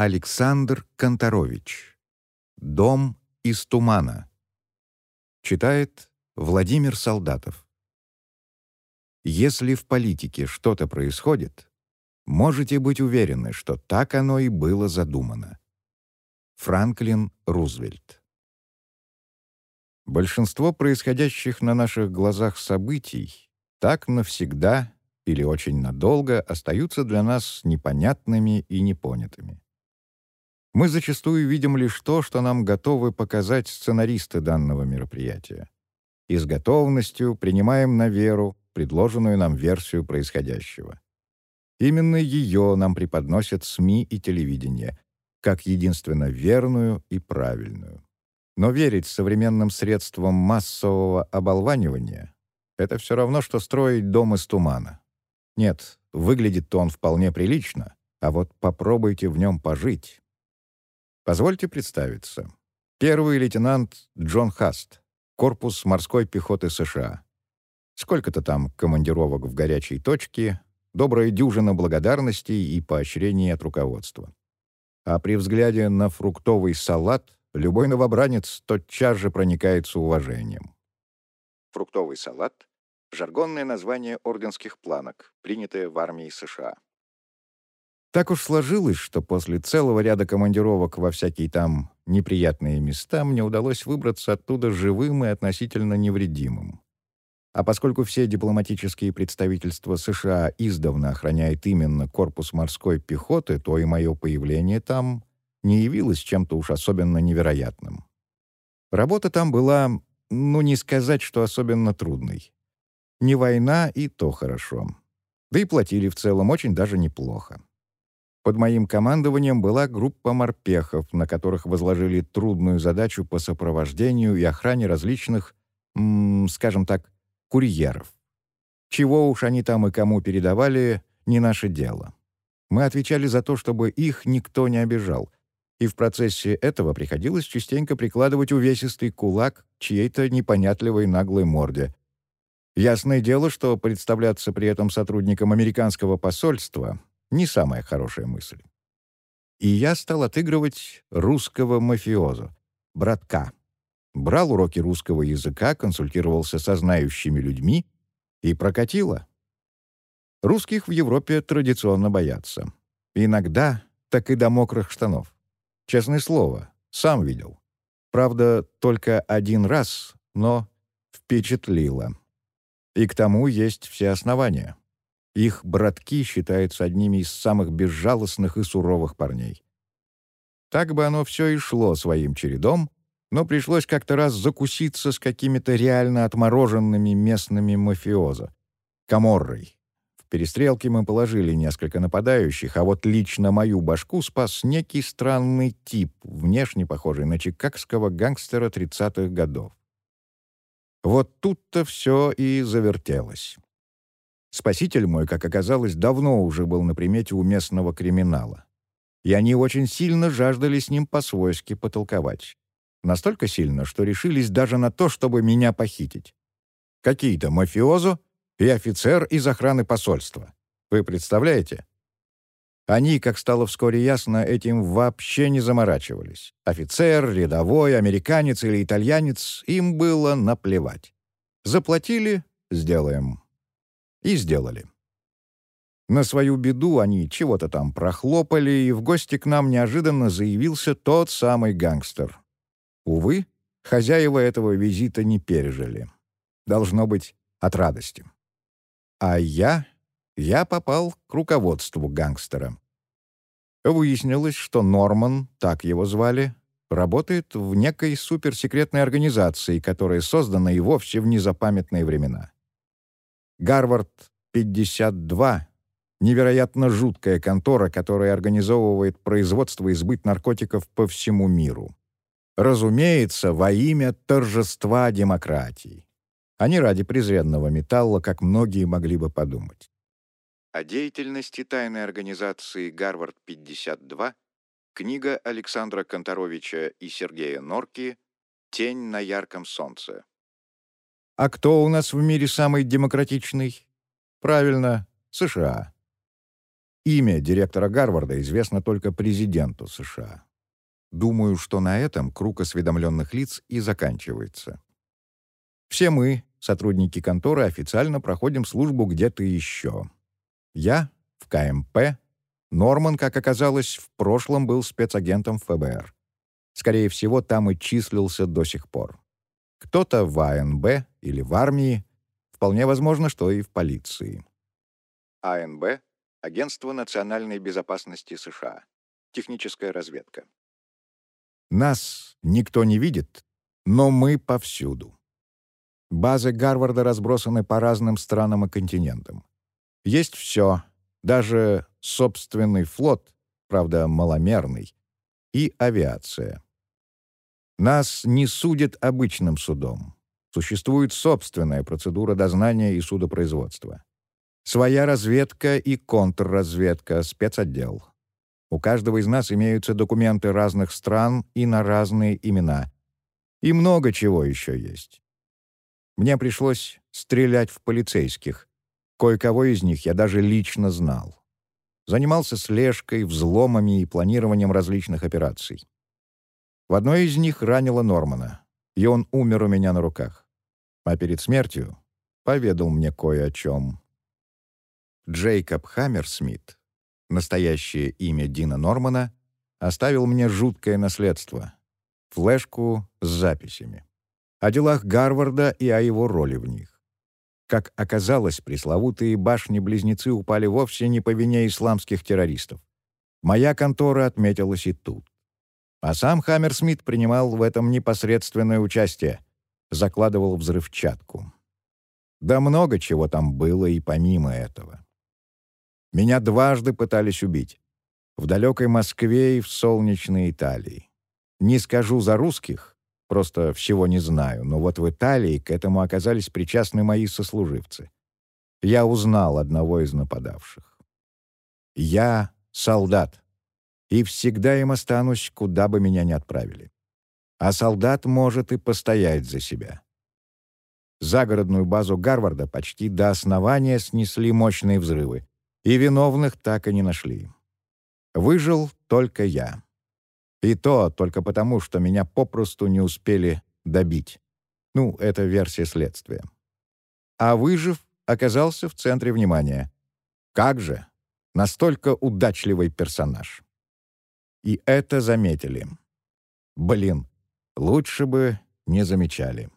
Александр Конторович. Дом из тумана. Читает Владимир Солдатов. Если в политике что-то происходит, можете быть уверены, что так оно и было задумано. Франклин Рузвельт. Большинство происходящих на наших глазах событий так навсегда или очень надолго остаются для нас непонятными и непонятыми. Мы зачастую видим лишь то, что нам готовы показать сценаристы данного мероприятия. И с готовностью принимаем на веру предложенную нам версию происходящего. Именно ее нам преподносят СМИ и телевидение, как единственно верную и правильную. Но верить современным средствам массового оболванивания — это все равно, что строить дом из тумана. Нет, выглядит-то он вполне прилично, а вот попробуйте в нем пожить. Позвольте представиться. Первый лейтенант Джон Хаст, корпус морской пехоты США. Сколько-то там командировок в горячей точке, добрая дюжина благодарностей и поощрений от руководства. А при взгляде на фруктовый салат любой новобранец тотчас же проникается уважением. Фруктовый салат — жаргонное название орденских планок, принятое в армии США. Так уж сложилось, что после целого ряда командировок во всякие там неприятные места мне удалось выбраться оттуда живым и относительно невредимым. А поскольку все дипломатические представительства США издавна охраняет именно корпус морской пехоты, то и мое появление там не явилось чем-то уж особенно невероятным. Работа там была, ну не сказать, что особенно трудной. Не война, и то хорошо. Да и платили в целом очень даже неплохо. Под моим командованием была группа морпехов, на которых возложили трудную задачу по сопровождению и охране различных, скажем так, курьеров. Чего уж они там и кому передавали, не наше дело. Мы отвечали за то, чтобы их никто не обижал, и в процессе этого приходилось частенько прикладывать увесистый кулак чьей-то непонятливой наглой морде. Ясное дело, что представляться при этом сотрудником американского посольства не самая хорошая мысль. И я стал отыгрывать русского мафиоза, братка. Брал уроки русского языка, консультировался со знающими людьми и прокатило. Русских в Европе традиционно боятся. Иногда так и до мокрых штанов. Честное слово, сам видел. Правда, только один раз, но впечатлило. И к тому есть все основания. Их братки считаются одними из самых безжалостных и суровых парней. Так бы оно все и шло своим чередом, но пришлось как-то раз закуситься с какими-то реально отмороженными местными мафиозо. Каморрой. В перестрелке мы положили несколько нападающих, а вот лично мою башку спас некий странный тип, внешне похожий на чикагского гангстера 30-х годов. Вот тут-то все и завертелось. Спаситель мой, как оказалось, давно уже был на примете у местного криминала. И они очень сильно жаждали с ним по-свойски потолковать. Настолько сильно, что решились даже на то, чтобы меня похитить. Какие-то мафиозо и офицер из охраны посольства. Вы представляете? Они, как стало вскоре ясно, этим вообще не заморачивались. Офицер, рядовой, американец или итальянец, им было наплевать. Заплатили — сделаем. И сделали. На свою беду они чего-то там прохлопали, и в гости к нам неожиданно заявился тот самый гангстер. Увы, хозяева этого визита не пережили. Должно быть, от радости. А я... я попал к руководству гангстера. Выяснилось, что Норман, так его звали, работает в некой суперсекретной организации, которая создана и вовсе в незапамятные времена. Гарвард-52 — невероятно жуткая контора, которая организовывает производство и сбыт наркотиков по всему миру. Разумеется, во имя торжества демократии, а не ради презренного металла, как многие могли бы подумать. О деятельности тайной организации «Гарвард-52» книга Александра Конторовича и Сергея Норки «Тень на ярком солнце». А кто у нас в мире самый демократичный? Правильно, США. Имя директора Гарварда известно только президенту США. Думаю, что на этом круг осведомленных лиц и заканчивается. Все мы, сотрудники конторы, официально проходим службу где-то еще. Я — в КМП. Норман, как оказалось, в прошлом был спецагентом ФБР. Скорее всего, там и числился до сих пор. Кто-то в АНБ или в армии, вполне возможно, что и в полиции. АНБ — Агентство национальной безопасности США. Техническая разведка. Нас никто не видит, но мы повсюду. Базы Гарварда разбросаны по разным странам и континентам. Есть все, даже собственный флот, правда, маломерный, и авиация. Нас не судят обычным судом. Существует собственная процедура дознания и судопроизводства. Своя разведка и контрразведка, спецотдел. У каждого из нас имеются документы разных стран и на разные имена. И много чего еще есть. Мне пришлось стрелять в полицейских. Кое-кого из них я даже лично знал. Занимался слежкой, взломами и планированием различных операций. В одной из них ранило Нормана, и он умер у меня на руках. А перед смертью поведал мне кое о чем. Джейкоб Хаммерсмит, настоящее имя Дина Нормана, оставил мне жуткое наследство — флешку с записями. О делах Гарварда и о его роли в них. Как оказалось, пресловутые башни-близнецы упали вовсе не по вине исламских террористов. Моя контора отметилась и тут. А сам Хаммерсмит принимал в этом непосредственное участие, закладывал взрывчатку. Да много чего там было и помимо этого. Меня дважды пытались убить. В далекой Москве и в солнечной Италии. Не скажу за русских, просто всего не знаю, но вот в Италии к этому оказались причастны мои сослуживцы. Я узнал одного из нападавших. Я солдат и всегда им останусь, куда бы меня ни отправили. А солдат может и постоять за себя. Загородную базу Гарварда почти до основания снесли мощные взрывы, и виновных так и не нашли. Выжил только я. И то только потому, что меня попросту не успели добить. Ну, это версия следствия. А выжив, оказался в центре внимания. Как же! Настолько удачливый персонаж. И это заметили. Блин, лучше бы не замечали.